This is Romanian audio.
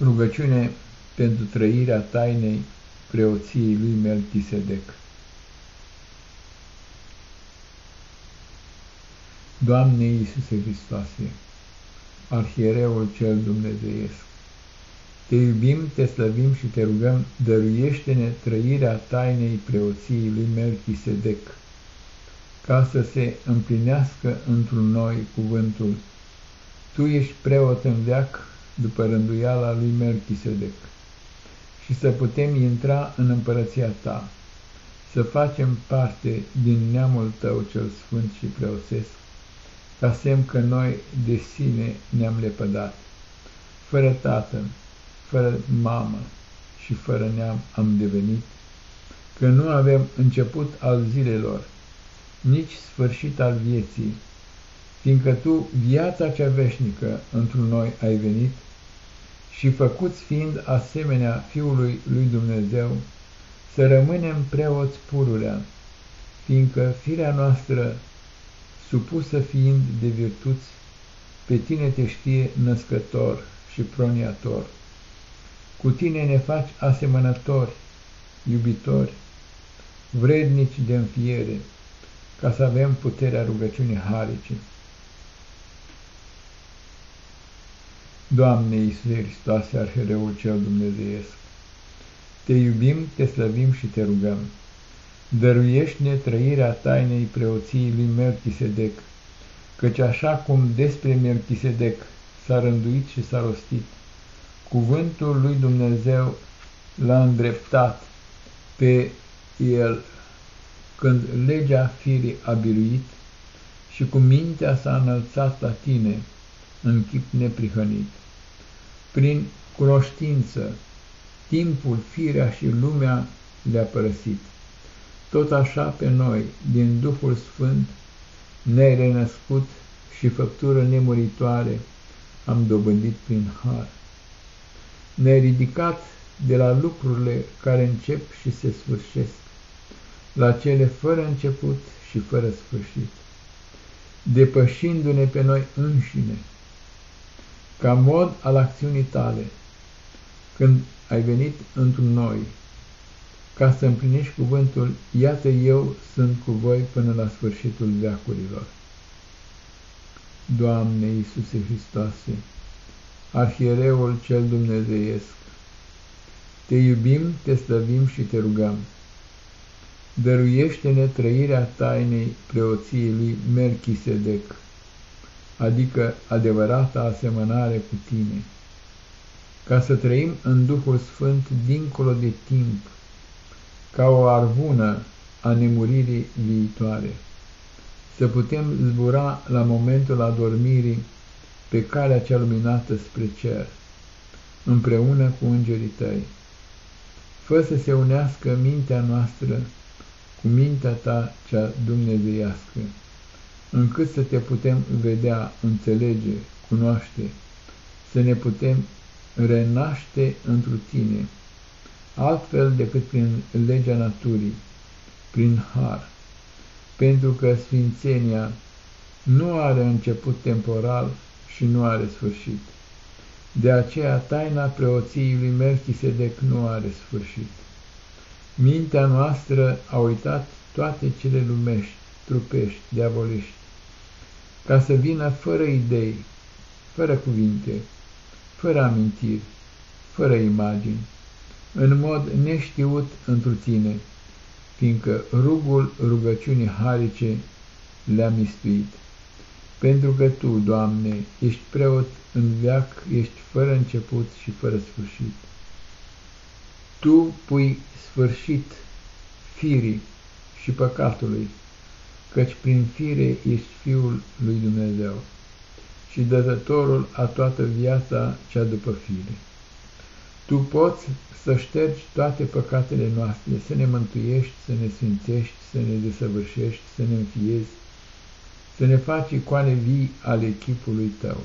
Rugăciune pentru trăirea tainei preoției lui Melchisedec. Doamne Iisuse Hristoase, Arhiereul cel Dumnezeiesc, Te iubim, Te slăvim și Te rugăm, dăruiește-ne trăirea tainei preoției lui Melchisedec, ca să se împlinească într-un noi cuvântul. Tu ești preot în veac după rânduiala lui Melchisedec, și să putem intra în împărăția ta, să facem parte din neamul tău cel sfânt și preosesc, ca semn că noi de sine ne-am lepădat. Fără tată, fără mamă și fără neam am devenit, că nu avem început al zilelor, nici sfârșit al vieții, fiindcă tu, viața cea veșnică, într noi ai venit, și făcuți fiind asemenea Fiului lui Dumnezeu, să rămânem preoți pururea, fiindcă firea noastră, supusă fiind de virtuți, pe tine te știe născător și proniator. Cu tine ne faci asemănători, iubitori, vrednici de înfiere, ca să avem puterea rugăciunii harice. Doamne Iisuse Hristoase, Arhereul cel Dumnezeiesc, Te iubim, Te slăvim și Te rugăm. Dăruiește-ne trăirea tainei preoției lui Melchisedec, căci așa cum despre Melchisedec s-a rânduit și s-a rostit, cuvântul lui Dumnezeu l-a îndreptat pe el când legea firii a biruit și cu mintea s-a înălțat la tine în chip neprihănit. Prin cunoștință, timpul, firea și lumea le-a părăsit. Tot așa pe noi, din Duhul Sfânt, ne-ai renăscut și făptură nemuritoare am dobândit prin har. Ne-ai ridicat de la lucrurile care încep și se sfârșesc, la cele fără început și fără sfârșit, depășindu-ne pe noi înșine, ca mod al acțiunii tale, când ai venit într noi, ca să împlinești cuvântul, iată eu sunt cu voi până la sfârșitul veacurilor. Doamne Iisuse Hristoase, Arhiereul cel Dumnezeiesc, te iubim, te slăvim și te rugăm. Dăruiește-ne trăirea tainei preoției lui Melchisedec adică adevărata asemănare cu tine, ca să trăim în Duhul Sfânt dincolo de timp, ca o arvună a nemuririi viitoare, să putem zbura la momentul adormirii pe calea cea luminată spre cer, împreună cu îngerii tăi. Fă să se unească mintea noastră cu mintea ta cea dumnezeiască încât să te putem vedea, înțelege, cunoaște, să ne putem renaște întru tine, altfel decât prin legea naturii, prin har, pentru că sfințenia nu are început temporal și nu are sfârșit. De aceea taina preoției lui Melchisedec nu are sfârșit. Mintea noastră a uitat toate cele lumești, trupești, diavoliști, ca să vină fără idei, fără cuvinte, fără amintiri, fără imagini, în mod neștiut întru tine, fiindcă rugul rugăciunii harice le-a mistuit. Pentru că Tu, Doamne, ești preot în veac, ești fără început și fără sfârșit. Tu pui sfârșit firii și păcatului, căci prin fire ești Fiul lui Dumnezeu și dătătorul a toată viața cea după fire. Tu poți să ștergi toate păcatele noastre, să ne mântuiești, să ne sfințești, să ne desăvârșești, să ne înfiezi, să ne faci icoane vii ale chipului Tău.